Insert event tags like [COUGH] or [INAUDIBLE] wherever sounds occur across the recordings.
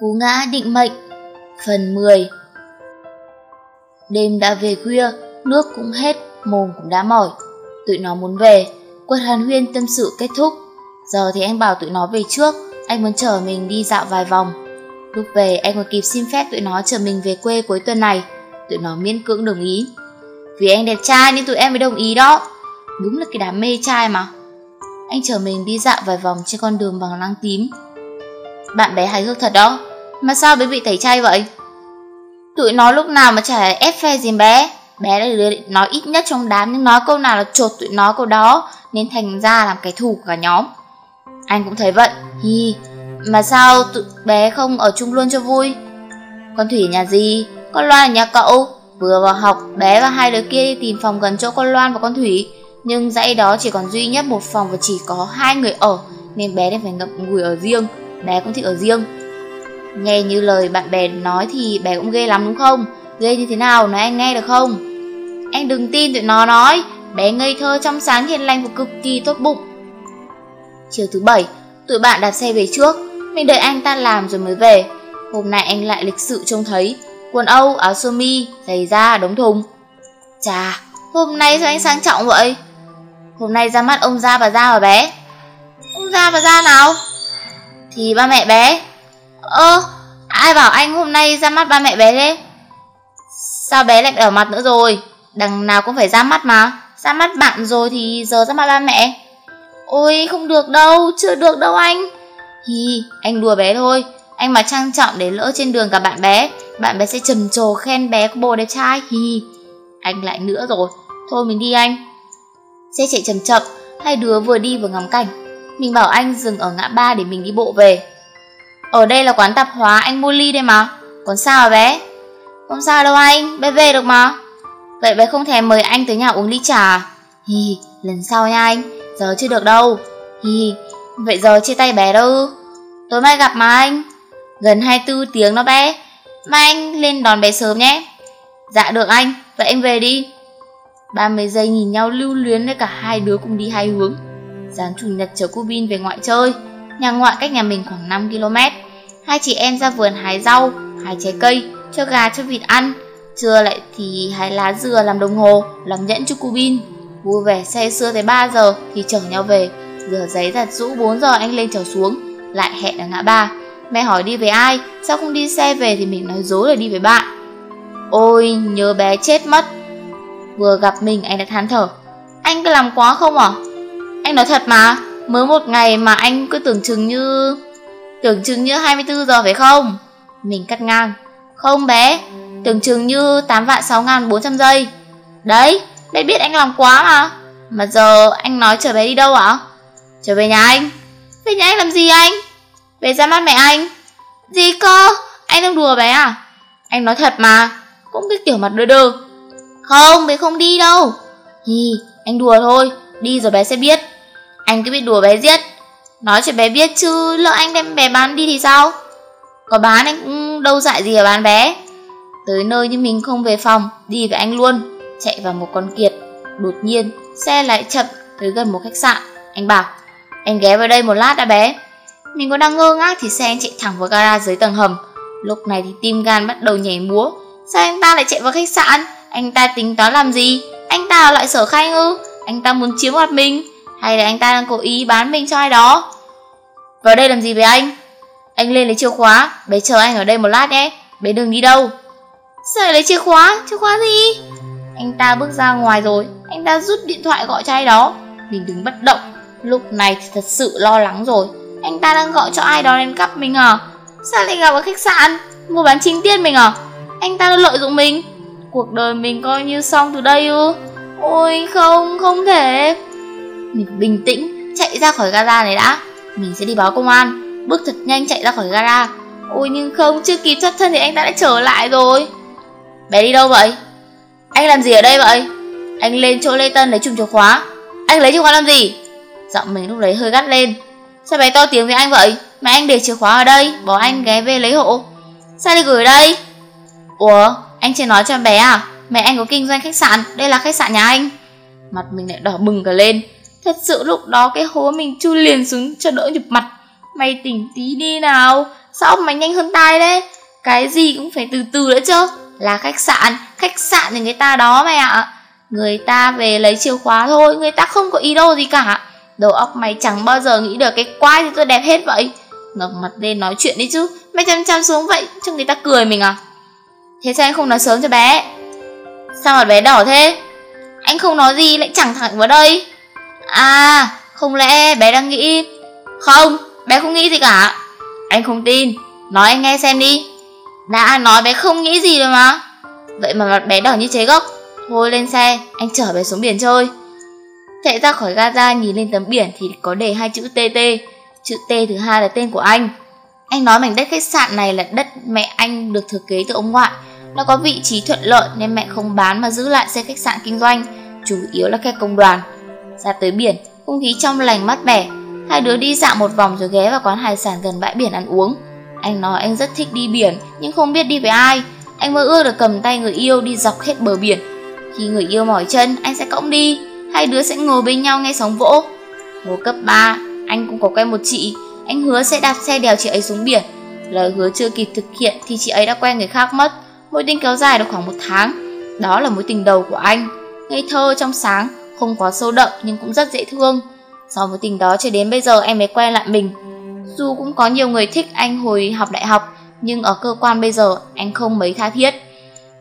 Cú ngã định mệnh Phần 10 Đêm đã về khuya, nước cũng hết, mồm cũng đã mỏi. Tụi nó muốn về, quật hàn huyên tâm sự kết thúc. Giờ thì anh bảo tụi nó về trước, anh muốn chở mình đi dạo vài vòng. Lúc về anh còn kịp xin phép tụi nó chở mình về quê cuối tuần này. Tụi nó miễn cưỡng đồng ý. Vì anh đẹp trai nên tụi em mới đồng ý đó. Đúng là cái đám mê trai mà. Anh chở mình đi dạo vài vòng trên con đường bằng lăng tím. Bạn bé hài hước thật đó, mà sao bé bị tẩy chay vậy? Tụi nó lúc nào mà chả ép phe gì bé. Bé là đứa nói ít nhất trong đám Nhưng nói câu nào là chột tụi nó câu đó, Nên thành ra làm cái thù cả nhóm. Anh cũng thấy vậy. Hi, Mà sao tụi bé không ở chung luôn cho vui? Con Thủy nhà gì? Con Loan ở nhà cậu? Vừa vào học, bé và hai đứa kia đi tìm phòng gần chỗ con Loan và con Thủy. Nhưng dãy đó chỉ còn duy nhất một phòng và chỉ có hai người ở, Nên bé nên phải ngậm ngùi ở riêng. Bé cũng thích ở riêng. Nghe như lời bạn bè nói thì bé cũng ghê lắm đúng không? Ghê như thế nào nói anh nghe được không? Anh đừng tin tụi nó nói, bé ngây thơ trong sáng hiền lành và cực kỳ tốt bụng. Chiều thứ bảy, tụi bạn đạp xe về trước, mình đợi anh ta làm rồi mới về. Hôm nay anh lại lịch sự trông thấy, quần âu, áo sơ mi, giày da, đống thùng. Chà, hôm nay sao anh sang trọng vậy? Hôm nay ra mắt ông Gia và Gia hả bé? Ông Gia và Gia nào? Thì ba mẹ bé Ơ, ai bảo anh hôm nay ra mắt ba mẹ bé thế? Sao bé lại ở mặt nữa rồi? Đằng nào cũng phải ra mắt mà. Ra mắt bạn rồi thì giờ ra mắt ba mẹ. Ôi, không được đâu, chưa được đâu anh. Hi, anh đùa bé thôi. Anh mà trang trọng để lỡ trên đường cả bạn bé, bạn bé sẽ trầm trồ khen bé có bồ đẹp trai. Hi, anh lại nữa rồi. Thôi mình đi anh. Xe chạy chậm chậm, hai đứa vừa đi vừa ngắm cảnh. Mình bảo anh dừng ở ngã ba để mình đi bộ về. Ở đây là quán tạp hóa, anh mua ly đây mà. Còn sao hả bé? Không sao đâu anh, bé về được mà. Vậy bé không thèm mời anh tới nhà uống ly trà à? Hi lần sau nha anh, Giờ chưa được đâu. Hi vậy giờ chia tay bé đâu? Tối mai gặp mà anh. Gần 24 tiếng đó bé. Mai anh lên đón bé sớm nhé. Dạ được anh, Vậy anh về đi. 30 giây nhìn nhau lưu luyến với cả hai đứa cùng đi hai hướng. Dán chủ nhật chở cô Bin về ngoại chơi. Nhà ngoại cách nhà mình khoảng 5 km. Hai chị em ra vườn hái rau, hái trái cây, cho gà cho vịt ăn. Trưa lại thì hái lá dừa làm đồng hồ, làm nhẫn cho cu bin. Vui vẻ say sưa tới 3 giờ thì chở nhau về. Rửa giấy giặt rũ 4 giờ anh lên chở xuống Lại hẹn ở ngã ba. Mẹ hỏi đi với ai, sao không đi xe về thì mình nói dối là đi với bạn. Ôi, nhớ bé chết mất. Vừa gặp mình anh đã than thở. Anh cứ làm quá không à? Anh nói thật mà. Mới một ngày mà anh cứ tưởng chừng như... Tưởng chừng như 24 giờ phải không? Mình cắt ngang. Không bé, tưởng chừng như 8 vạn 6 ngàn 400 giây. Đấy, bé biết anh làm quá mà. Mà giờ anh nói trở bé đi đâu ạ? Trở về nhà anh. Về nhà anh làm gì anh? Về ra mắt mẹ anh. Gì cơ? Anh đang đùa bé à? Anh nói thật mà, cũng cái kiểu mặt đơ đơ. Không, bé không đi đâu. hì, anh đùa thôi, đi rồi bé sẽ biết. Anh cứ biết đùa bé giết. Nói cho bé biết chứ, Lỡ anh đem bé bán đi thì sao? Có bán anh cũng đâu dại gì ở bán bé. Tới nơi nhưng mình không về phòng, Đi với anh luôn. Chạy vào một con kiệt, Đột nhiên, xe lại chậm tới gần một khách sạn. Anh bảo Anh ghé vào đây một lát đã bé. Mình còn đang ngơ ngác thì xe anh chạy thẳng vào gara dưới tầng hầm. Lúc này thì tim gan bắt đầu nhảy múa. Sao anh ta lại chạy vào khách sạn? Anh ta tính toán làm gì? Anh ta là loại sở khanh ư? Anh ta muốn chiếm đoạt mình hay là anh ta đang cố ý bán mình cho ai đó? Vào đây làm gì với anh? Anh lên lấy chìa khóa Bé chờ anh ở đây một lát nhé Bé đừng đi đâu. Sao lại lấy chìa khóa? Chìa khóa gì? Anh ta bước ra ngoài rồi Anh ta rút điện thoại gọi cho ai đó. Mình đứng bất động Lúc này thì thật sự lo lắng rồi. Anh ta đang gọi cho ai đó đến cắp mình à? Sao lại gặp ở khách sạn Mua bán chính tiên mình à? Anh ta đã lợi dụng mình. Cuộc đời mình coi như xong từ đây ư? Ôi không, không thể mình bình tĩnh, chạy ra khỏi gara này đã. Mình sẽ đi báo công an. Bước thật nhanh chạy ra khỏi gara. Ôi, nhưng không, chưa kịp thoát thân thì anh ta đã trở lại rồi. Bé đi đâu vậy? Anh làm gì ở đây vậy? Anh lên chỗ Lê Tân lấy chùm chìa khóa. Anh lấy chìa khóa làm gì? Giọng mình lúc đấy hơi gắt lên. Sao bé to tiếng với anh vậy? Mẹ anh để chìa khóa ở đây, bỏ anh ghé về lấy hộ. Sao đi gửi đây? Ủa, anh chưa nói cho bé à? Mẹ anh có kinh doanh khách sạn, Đây là khách sạn nhà anh. Mặt mình lại đỏ bừng cả lên. Thật sự lúc đó cái hố mình chui liền xuống cho đỡ nhục mặt. Mày tỉnh tí đi nào. Sao mày nhanh hơn tai đấy Cái gì cũng phải từ từ nữa chứ. Là khách sạn. Khách sạn thì người ta đó mày ạ. Người ta về lấy chìa khóa thôi. Người ta không có ý đồ gì cả. Đầu óc mày chẳng bao giờ nghĩ được cái quái thì tôi đẹp hết vậy. Ngập mặt lên nói chuyện đi chứ. Mày chăm chăm xuống vậy, cho người ta cười mình à? Thế sao anh không nói sớm cho bé? Sao mặt bé đỏ thế? Anh không nói gì, lại chẳng thẳng vào đây. À không lẽ bé đang nghĩ? Không, bé không nghĩ gì cả. Anh không tin. Nói anh nghe xem đi. Đã nói bé không nghĩ gì rồi mà. Vậy mà mặt bé đỏ như chế gốc. Thôi lên xe, anh chở bé xuống biển chơi. Chạy ra khỏi Gaza, nhìn lên tấm biển thì có đề hai chữ TT Chữ T thứ hai là tên của anh. Anh nói mảnh đất khách sạn này là đất mẹ anh được thừa kế từ ông ngoại. Nó có vị trí thuận lợi nên mẹ không bán mà giữ lại xây khách sạn kinh doanh, Chủ yếu là khách công đoàn. Ra tới biển, không khí trong lành mát mẻ. Hai đứa đi dạo một vòng rồi ghé vào quán hải sản gần bãi biển ăn uống. Anh nói anh rất thích đi biển nhưng không biết đi với ai. Anh mơ ước được cầm tay người yêu đi dọc hết bờ biển. Khi người yêu mỏi chân, anh sẽ cõng đi. Hai đứa sẽ ngồi bên nhau nghe sóng vỗ. Hồi cấp 3, anh cũng có quen một chị. Anh hứa sẽ đạp xe đèo chị ấy xuống biển. Lời hứa chưa kịp thực hiện thì chị ấy đã quen người khác mất. Mối tình kéo dài được khoảng một tháng. Đó là mối tình đầu của anh. Ngây thơ trong sáng, không quá sâu đậm nhưng cũng rất dễ thương. Sau mối tình đó cho đến bây giờ em mới quen lại mình. Dù cũng có nhiều người thích anh hồi học đại học Nhưng ở cơ quan bây giờ anh không mấy tha thiết.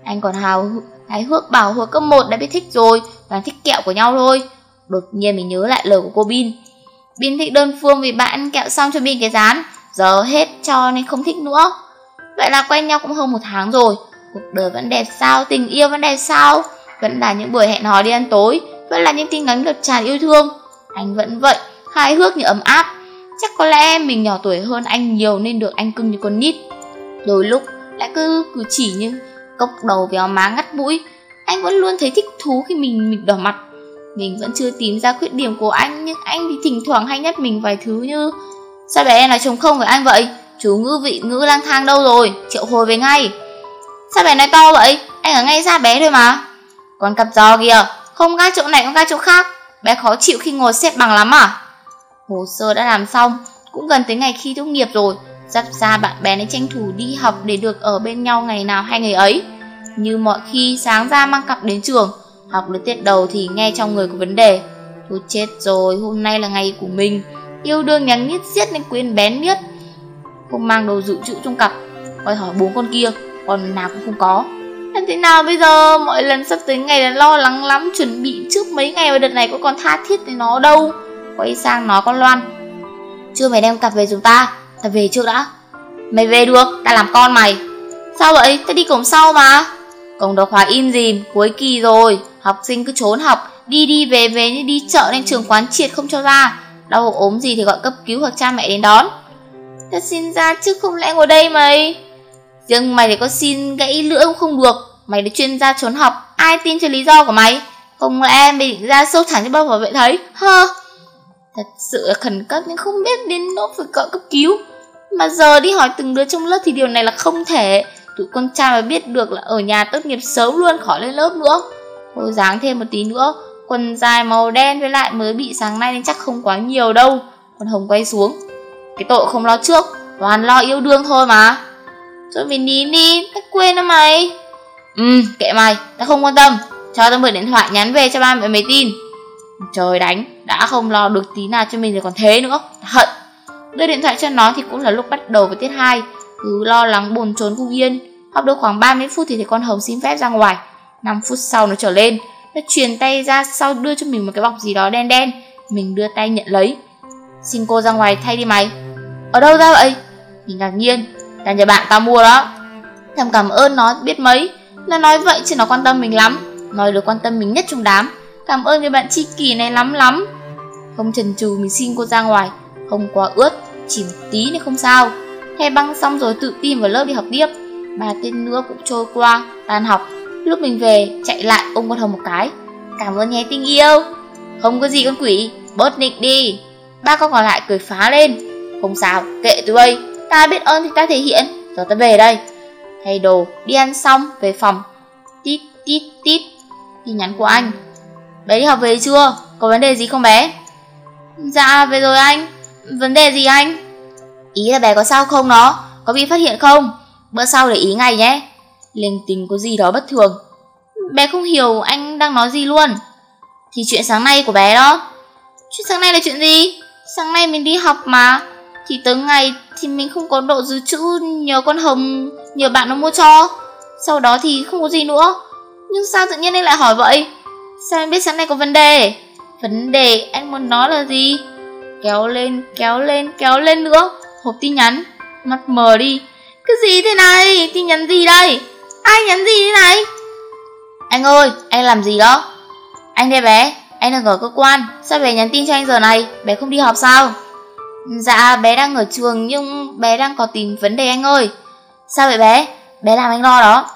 Anh còn hào hái hước bảo hồi cấp 1 đã biết thích rồi Toàn thích kẹo của nhau thôi. Đột nhiên mình nhớ lại lời của cô Bin. Bin thích đơn phương vì bạn ăn kẹo xong cho Bin cái rán Giờ hết cho nên không thích nữa. Vậy là quen nhau cũng hơn một tháng rồi. Cuộc đời vẫn đẹp sao, tình yêu vẫn đẹp sao? Vẫn là những buổi hẹn hò đi ăn tối. Vẫn là những tin nhắn ngập tràn yêu thương. Anh vẫn vậy, hài hước như ấm áp. Chắc có lẽ mình nhỏ tuổi hơn anh nhiều nên được anh cưng như con nít. Đôi lúc lại cứ cử chỉ như cốc đầu véo má ngắt mũi. Anh vẫn luôn thấy thích thú khi mình mình đỏ mặt. Mình vẫn chưa tìm ra khuyết điểm của anh Nhưng anh thì thỉnh thoảng hay nhắc mình vài thứ như Sao bé em nói chống không với anh vậy? Chú ngữ vị ngữ lang thang đâu rồi? Triệu hồi về ngay. Sao bé nói to vậy? Anh ở ngay ra bé thôi mà. Còn cặp giò kìa. Không gác chỗ này không gác chỗ khác. Bé khó chịu khi ngồi xếp bằng lắm à? Hồ sơ đã làm xong Cũng gần tới ngày khi tốt nghiệp rồi. Sắp ra bạn bè nên tranh thủ đi học Để được ở bên nhau ngày nào hay ngày ấy. Như mọi khi sáng ra mang cặp đến trường. Học được tiết đầu thì nghe trong người có vấn đề. Thôi chết rồi, hôm nay là ngày của mình. Yêu đương nhắn nhít giết nên quên bén miết. Không mang đồ dự trữ trong cặp. Hỏi hỏi bốn con kia còn nào cũng không có thế nào bây giờ Mọi lần sắp tới ngày là lo lắng lắm Chuẩn bị trước mấy ngày và đợt này có còn tha thiết với nó đâu Quay sang nói con Loan Chưa mày đem cặp về chúng ta Ta về trước đã Mày về được, ta làm con mày Sao vậy, ta đi cổng sau mà Cổng đọc khóa im gì, cuối kỳ rồi Học sinh cứ trốn học, đi đi về về như đi chợ nên trường quán triệt không cho ra. Đau ốm gì thì gọi cấp cứu hoặc cha mẹ đến đón. ta xin ra chứ không lẽ ngồi đây mày. Riêng mày thì có xin gãy lưỡi cũng không được. Mày là chuyên gia trốn học, ai tin cho lý do của mày? Không lẽ mày định ra sâu thẳng cho bao bảo vệ thấy? Hơ. Thật sự là khẩn cấp nhưng không biết đến nỗi phải gọi cấp cứu. Mà giờ đi hỏi từng đứa trong lớp thì điều này là không thể. Tụi con trai mà biết được là ở nhà tốt nghiệp sớm luôn khỏi lên lớp nữa. Cô dáng thêm một tí nữa Quần dài màu đen với lại mới bị sáng nay nên chắc không quá nhiều đâu Còn Hồng quay xuống Cái tội không lo trước Toàn lo yêu đương thôi mà Thôi mình nín đi Tao quên đó mày Ừ kệ mày, Tao không quan tâm. Cho tao mượn điện thoại nhắn về cho ba mẹ mày tin. Trời đánh, Đã không lo được tí nào cho mình rồi còn thế nữa. Hận. Đưa điện thoại cho nó thì cũng là lúc bắt đầu với tiết 2 Cứ lo lắng buồn trốn không yên. Học được khoảng 30 phút thì thấy con Hồng xin phép ra ngoài. 5 phút sau nó trở lên. Nó truyền tay ra sau đưa cho mình một cái bọc gì đó đen đen. Mình đưa tay nhận lấy. Xin cô ra ngoài thay đi mày. Ở đâu ra vậy? Mình ngạc nhiên. Là nhờ bạn tao mua đó. Thầm cảm ơn nó biết mấy. Nó nói vậy chứ nó quan tâm mình lắm. Nói được quan tâm mình nhất trong đám. Cảm ơn người bạn tri kỷ này lắm lắm. Không chần chừ mình xin cô ra ngoài. Không quá ướt Chỉ một tí nên không sao. Thay băng xong rồi tự tin vào lớp đi học tiếp. Ba tên nữa cũng trôi qua Tan học. Lúc mình về, chạy lại ôm con Hồng một cái. Cảm ơn nhé tình yêu. Không có gì con quỷ, bớt nịnh đi. Ba con còn lại cười phá lên. Không sao, kệ tụi bay. Ta biết ơn thì ta thể hiện. Giờ ta về đây. Thay đồ, đi ăn xong, về phòng Tít tít tít Tin nhắn của anh Bé đi học về chưa? Có vấn đề gì không bé? Dạ về rồi anh Vấn đề gì anh? Ý là bé có sao không nó có bị phát hiện không? Bữa sau để ý ngay nhé. Linh tính có gì đó bất thường. Bé không hiểu anh đang nói gì luôn. Thì chuyện sáng nay của bé đó. Chuyện sáng nay là chuyện gì? Sáng nay mình đi học mà. Thì tới ngày thì mình không có độ dự trữ nhờ con Hồng, nhờ bạn nó mua cho. Sau đó thì không có gì nữa. Nhưng sao tự nhiên anh lại hỏi vậy? Sao em biết sáng nay có vấn đề? Vấn đề anh muốn nói là gì? Kéo lên, kéo lên, kéo lên nữa. Hộp tin nhắn, mặt mờ đi. Cái gì thế này? Tin nhắn gì đây? Ai nhắn gì thế này? Anh ơi, anh làm gì đó? Anh đây bé, anh đang ở cơ quan, sao bé nhắn tin cho anh giờ này? Bé không đi học sao? Dạ, bé đang ở trường nhưng bé đang có tìm vấn đề anh ơi. Sao vậy bé? Bé làm anh lo đó.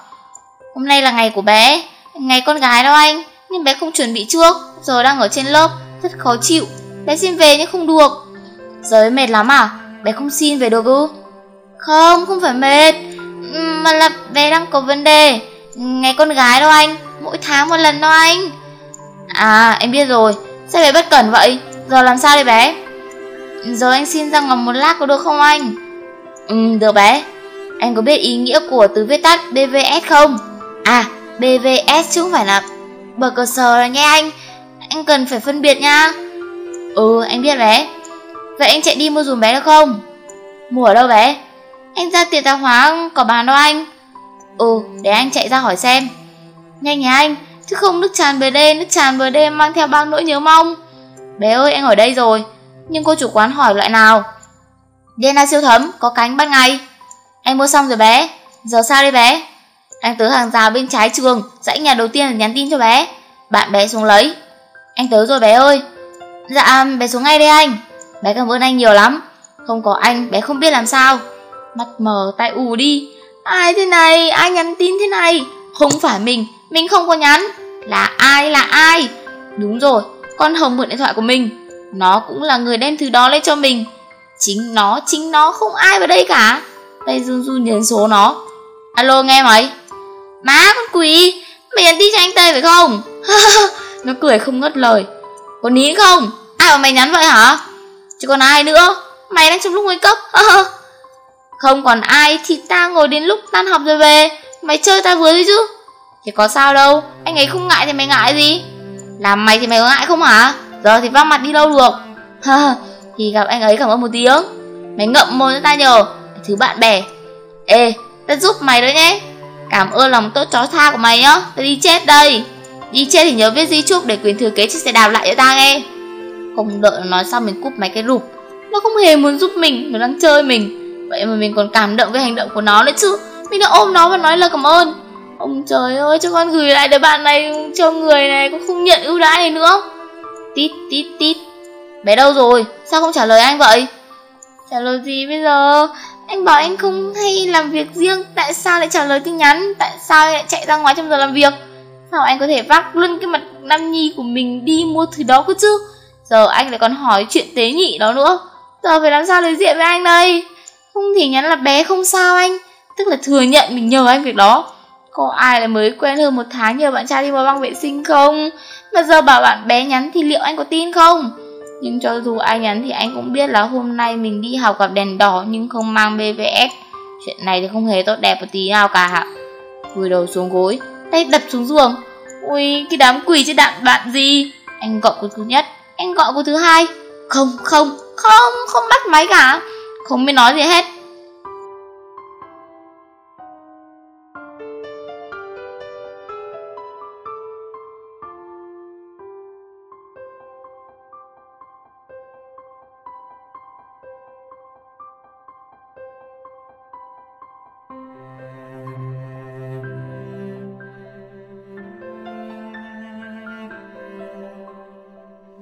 Hôm nay là ngày của bé, ngày con gái đó anh, nhưng bé không chuẩn bị trước, giờ đang ở trên lớp, rất khó chịu. Bé xin về nhưng không được. Giờ mệt lắm à? Bé không xin về được ư? Không, không phải mệt, mà là bé đang có vấn đề. Ngày con gái đâu anh, mỗi tháng một lần đâu anh. À, em biết rồi, sao bé bất cẩn vậy? Giờ làm sao đây bé? Giờ anh xin ra ngầm một lát có được không anh? Ừ, được bé. Anh có biết ý nghĩa của từ viết tắt BVS không? À, BVS chứ không phải là bờ cờ sờ là nghe anh. Anh cần phải phân biệt nha. Ừ, anh biết bé. Vậy anh chạy đi mua dùm bé được không? Mua ở đâu bé? Anh ra tiệm tạp hóa có bán đâu anh? Ừ, để anh chạy ra hỏi xem. Nhanh nhá anh, chứ không nước tràn bờ đê, nước tràn bờ đê mang theo bao nỗi nhớ mong. Bé ơi, anh ở đây rồi. Nhưng cô chủ quán hỏi loại nào? Dena siêu thấm, có cánh ban ngày. Anh mua xong rồi bé. Giờ sao đây bé? Anh tới hàng rào bên trái trường, dãy nhà đầu tiên là nhắn tin cho bé. Bạn bé xuống lấy. Anh tới rồi bé ơi. Dạ, bé xuống ngay đây anh. Bé cảm ơn anh nhiều lắm. Không có anh, bé không biết làm sao. Mắt mờ, tay ù đi. Ai thế này, ai nhắn tin thế này? Không phải mình, mình không có nhắn. Là ai, là ai? Đúng rồi, con Hồng mượn điện thoại của mình. Nó cũng là người đem thứ đó lên cho mình. Chính nó, chính nó, không ai vào đây cả. Tay run run nhấn số nó. Alo nghe mày. Má con quỷ, mày nhắn tin cho anh Tây phải không? [LAUGHS] nó cười không ngất lời. Có nín không? Ai mà mày nhắn vậy hả? Chứ còn ai nữa? Mày đang trong lúc nguy cấp. [LAUGHS] không còn ai thì ta ngồi đến lúc tan học rồi về. Mày chơi ta vừa thôi chứ. Thì có sao đâu, anh ấy không ngại thì mày ngại gì? Làm mày thì mày có ngại không hả? Giờ thì vác mặt đi đâu được. thì gặp anh ấy cảm ơn một tiếng. Mày ngậm mồm cho ta nhờ. Thứ bạn bè. Ê, ta giúp mày đấy nhé. Cảm ơn lòng tốt chó tha của mày nhá. Ta đi chết đây. Đi chết thì nhớ viết di chúc để quyền thừa kế chiếc xe đạp lại cho ta nghe. Không đợi nó nói xong mình cúp máy cái rụp. Nó không hề muốn giúp mình, nó đang chơi mình. Vậy mà mình còn cảm động với hành động của nó nữa chứ. Mình đã ôm nó và nói lời cảm ơn. Ông trời ơi, cho con gửi lại đứa bạn này cho người này cũng không nhận ưu đãi này nữa. Tít tít tít. Bé đâu rồi? Sao không trả lời anh vậy? Trả lời gì bây giờ? Anh bảo anh không hay làm việc riêng, tại sao lại trả lời tin nhắn? Tại sao lại chạy ra ngoài trong giờ làm việc? Sao anh có thể vác luôn cái mặt Nam Nhi của mình đi mua thứ đó cơ chứ? Giờ anh lại còn hỏi chuyện tế nhị đó nữa. Giờ phải làm sao đối diện với anh đây? Không thì nhắn là bé không sao anh. Tức là thừa nhận mình nhờ anh việc đó. Có ai là mới quen hơn một tháng nhờ bạn trai đi vào băng vệ sinh không? Mà giờ bảo bạn bé nhắn thì liệu anh có tin không? Nhưng cho dù ai nhắn thì anh cũng biết là hôm nay mình đi học gặp đèn đỏ nhưng không mang BVS. Chuyện này thì không hề tốt đẹp một tí nào cả. Vùi đầu xuống gối, tay đập xuống giường. Ui, cái đám quỷ chứ đạn bạn gì? Anh gọi cô thứ nhất, anh gọi cô thứ hai. Không, không, không, không bắt máy cả. Không biết nói gì hết.